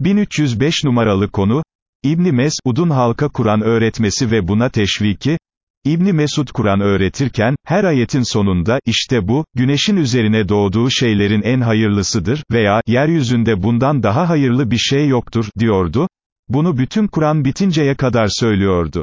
1305 numaralı konu, İbni Mesud'un halka Kur'an öğretmesi ve buna teşviki, İbni Mesud Kur'an öğretirken, her ayetin sonunda, işte bu, güneşin üzerine doğduğu şeylerin en hayırlısıdır, veya, yeryüzünde bundan daha hayırlı bir şey yoktur, diyordu. Bunu bütün Kur'an bitinceye kadar söylüyordu.